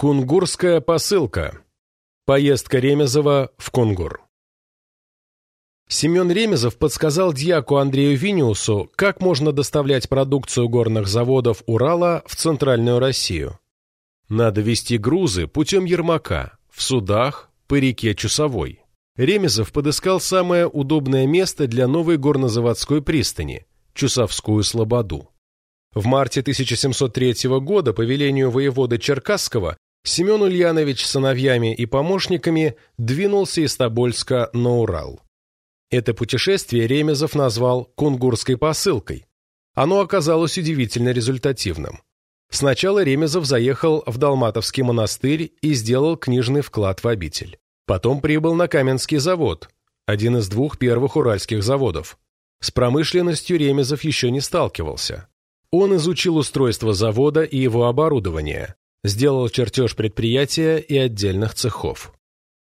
Кунгурская посылка. Поездка Ремезова в Кунгур. Семен Ремезов подсказал дьяку Андрею Виниусу, как можно доставлять продукцию горных заводов Урала в Центральную Россию. Надо вести грузы путем Ермака, в судах, по реке Чусовой. Ремезов подыскал самое удобное место для новой горнозаводской пристани – Чусовскую Слободу. В марте 1703 года по велению воевода Черкасского Семен Ульянович с сыновьями и помощниками двинулся из Тобольска на Урал. Это путешествие Ремезов назвал «Кунгурской посылкой». Оно оказалось удивительно результативным. Сначала Ремезов заехал в Далматовский монастырь и сделал книжный вклад в обитель. Потом прибыл на Каменский завод, один из двух первых уральских заводов. С промышленностью Ремезов еще не сталкивался. Он изучил устройство завода и его оборудование, сделал чертеж предприятия и отдельных цехов.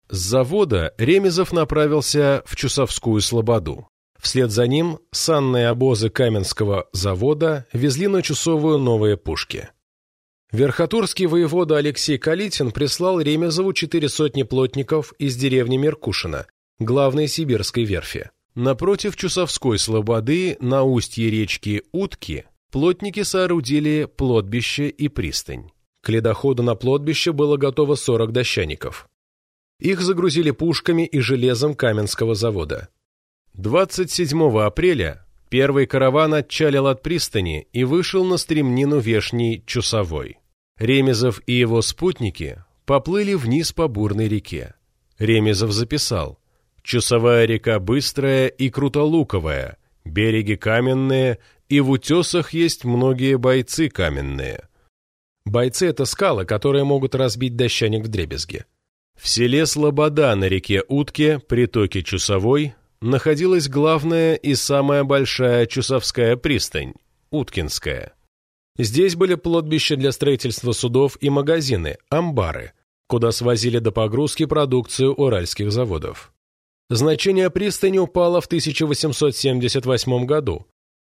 С завода Ремезов направился в Чусовскую Слободу. Вслед за ним санные обозы Каменского завода везли на Чусовую новые пушки. Верхотурский воевода Алексей Калитин прислал Ремезову четыре сотни плотников из деревни Меркушина, главной сибирской верфи. Напротив Чусовской Слободы, на устье речки Утки, плотники соорудили плотбище и пристань. К ледоходу на плотбище было готово 40 дощаников. Их загрузили пушками и железом Каменского завода. 27 апреля первый караван отчалил от пристани и вышел на стремнину Вешней Чусовой. Ремезов и его спутники поплыли вниз по бурной реке. Ремезов записал «Чусовая река быстрая и крутолуковая, береги каменные, и в утесах есть многие бойцы каменные. Бойцы — это скалы, которые могут разбить дощаник в дребезги. В селе Слобода на реке Утке, притоке Чусовой, находилась главная и самая большая Чусовская пристань – Уткинская. Здесь были плотбища для строительства судов и магазины, амбары, куда свозили до погрузки продукцию уральских заводов. Значение пристани упало в 1878 году,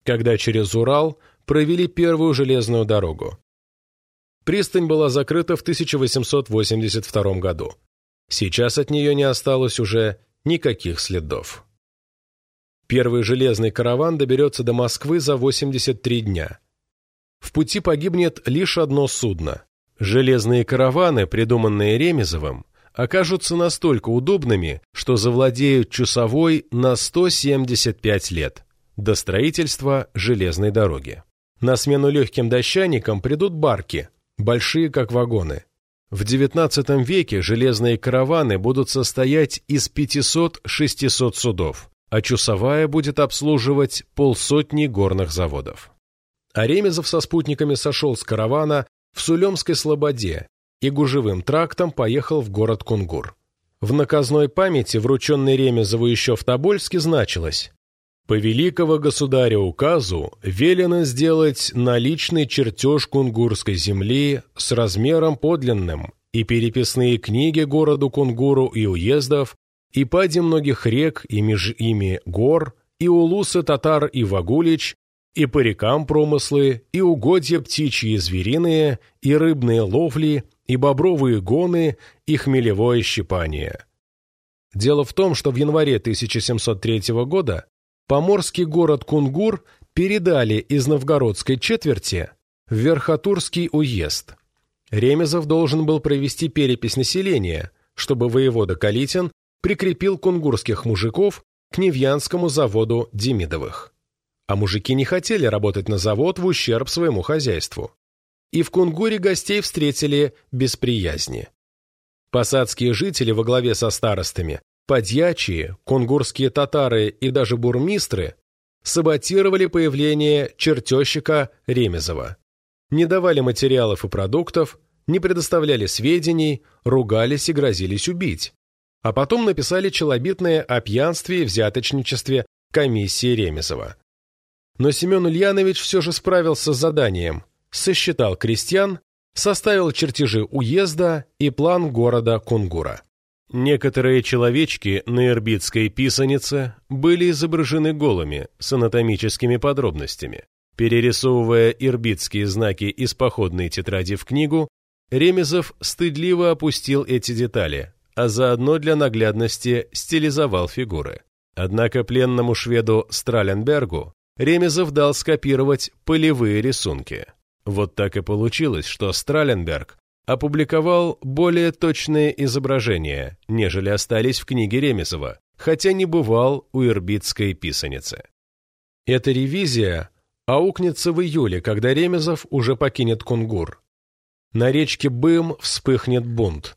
когда через Урал провели первую железную дорогу. Пристань была закрыта в 1882 году. Сейчас от нее не осталось уже никаких следов. Первый железный караван доберется до Москвы за 83 дня. В пути погибнет лишь одно судно. Железные караваны, придуманные Ремезовым, окажутся настолько удобными, что завладеют Чусовой на 175 лет, до строительства железной дороги. На смену легким дощаникам придут барки, большие как вагоны. В XIX веке железные караваны будут состоять из 500-600 судов, а Чусовая будет обслуживать полсотни горных заводов. Аремезов со спутниками сошел с каравана в Сулемской Слободе и гужевым трактом поехал в город Кунгур. В наказной памяти, врученной Ремезову еще в Тобольске, значилось по великого государя указу велено сделать наличный чертеж кунгурской земли с размером подлинным и переписные книги городу Кунгуру и уездов, и пади многих рек и меж ими гор, и улусы татар и вагулич, и по рекам промыслы, и угодья птичьи и звериные, и рыбные ловли, и бобровые гоны, и хмелевое щипание. Дело в том, что в январе 1703 года поморский город Кунгур передали из новгородской четверти в Верхотурский уезд. Ремезов должен был провести перепись населения, чтобы воевода Калитин прикрепил кунгурских мужиков к Невьянскому заводу Демидовых. А мужики не хотели работать на завод в ущерб своему хозяйству. И в Кунгуре гостей встретили без приязни. Посадские жители во главе со старостами Подьячие, кунгурские татары и даже бурмистры саботировали появление чертежщика Ремезова. Не давали материалов и продуктов, не предоставляли сведений, ругались и грозились убить. А потом написали челобитное о пьянстве и взяточничестве комиссии Ремезова. Но Семен Ульянович все же справился с заданием, сосчитал крестьян, составил чертежи уезда и план города Кунгура. Некоторые человечки на ирбитской писанице были изображены голыми, с анатомическими подробностями. Перерисовывая ирбитские знаки из походной тетради в книгу, Ремезов стыдливо опустил эти детали, а заодно для наглядности стилизовал фигуры. Однако пленному шведу Страленбергу Ремезов дал скопировать полевые рисунки. Вот так и получилось, что Страленберг опубликовал более точные изображения, нежели остались в книге Ремезова, хотя не бывал у ирбитской писаницы. Эта ревизия аукнется в июле, когда Ремезов уже покинет Кунгур. На речке Бым вспыхнет бунт.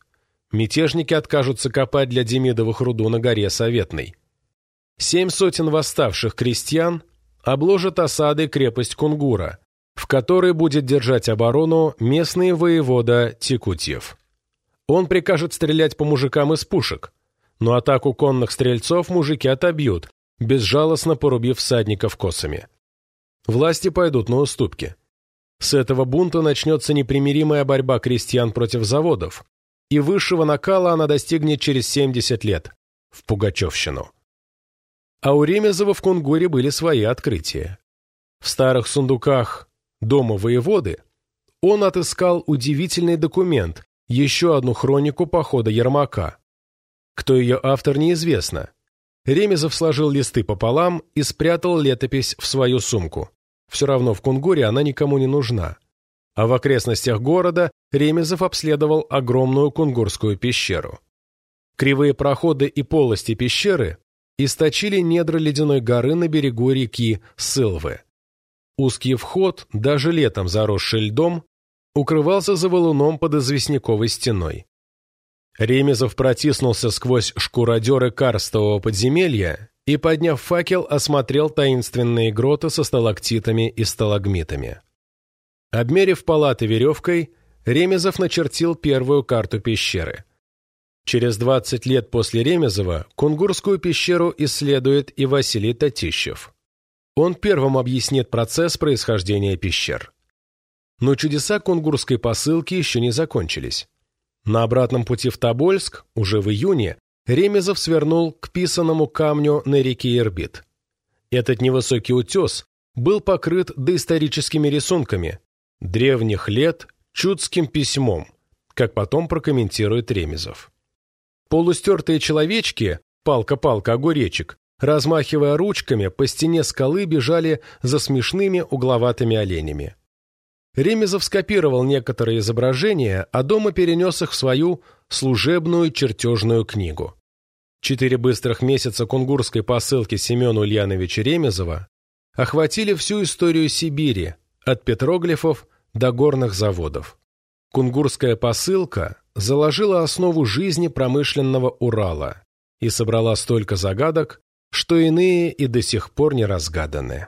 Мятежники откажутся копать для Демидовых руду на горе Советной. Семь сотен восставших крестьян обложат осадой крепость Кунгура, в которой будет держать оборону местный воевода Тикутьев. Он прикажет стрелять по мужикам из пушек, но атаку конных стрельцов мужики отобьют, безжалостно порубив всадников косами. Власти пойдут на уступки. С этого бунта начнется непримиримая борьба крестьян против заводов, и высшего накала она достигнет через 70 лет, в Пугачевщину. А у Ремезова в Кунгуре были свои открытия. В старых сундуках дома воеводы он отыскал удивительный документ, еще одну хронику похода Ермака. Кто ее автор, неизвестно. Ремезов сложил листы пополам и спрятал летопись в свою сумку. Все равно в Кунгуре она никому не нужна. А в окрестностях города Ремезов обследовал огромную кунгурскую пещеру. Кривые проходы и полости пещеры источили недра ледяной горы на берегу реки Сылвы. Узкий вход, даже летом заросший льдом, укрывался за валуном под известняковой стеной. Ремезов протиснулся сквозь шкуродеры карстового подземелья и, подняв факел, осмотрел таинственные гроты со сталактитами и сталагмитами. Обмерив палаты веревкой, Ремезов начертил первую карту пещеры. Через 20 лет после Ремезова Кунгурскую пещеру исследует и Василий Татищев. Он первым объяснит процесс происхождения пещер. Но чудеса кунгурской посылки еще не закончились. На обратном пути в Тобольск, уже в июне, Ремезов свернул к писанному камню на реке Ирбит. Этот невысокий утес был покрыт доисторическими рисунками, древних лет чудским письмом, как потом прокомментирует Ремезов. Полустертые человечки, палка-палка огуречек, размахивая ручками, по стене скалы бежали за смешными угловатыми оленями. Ремезов скопировал некоторые изображения, а дома перенес их в свою служебную чертежную книгу. Четыре быстрых месяца кунгурской посылки Семена Ульяновича Ремезова охватили всю историю Сибири, от петроглифов до горных заводов. Кунгурская посылка заложила основу жизни промышленного Урала и собрала столько загадок, что иные и до сих пор не разгаданы.